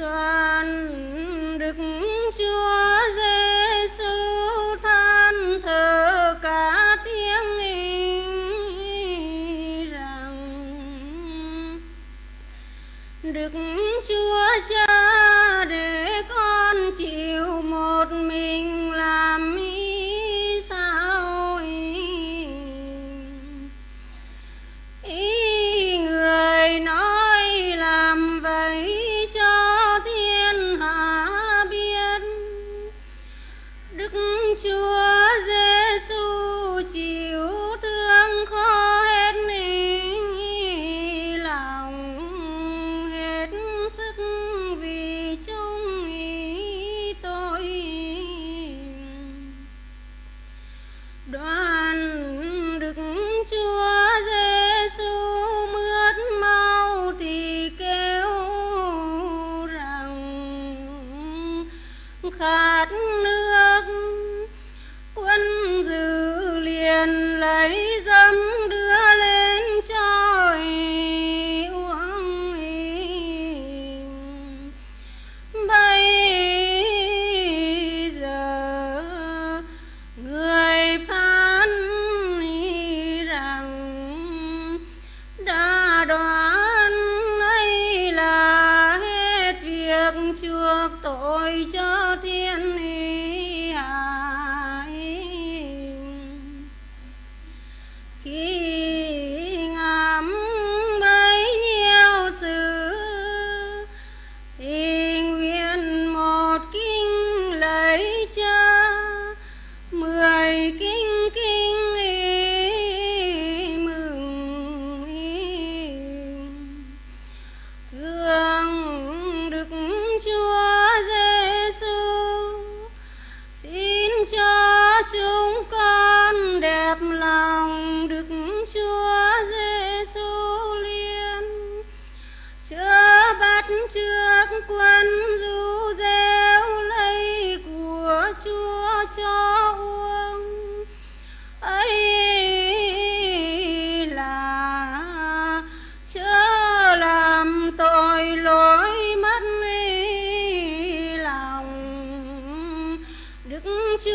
đoàn đức chúa giêsu than thở cả tiếng ý rằng đức chúa cha chúa giêsu chịu thương khó hết ý lòng, hết sức vì chung ý tôi đoàn đức chúa giêsu mướt mau thì kêu rằng, khát chuộc tội cho thiên ý hại khi cho chúng con đẹp lòng đức chúa giêsu liên. Chớ bắt trước quân du gieo lấy của chúa cho 这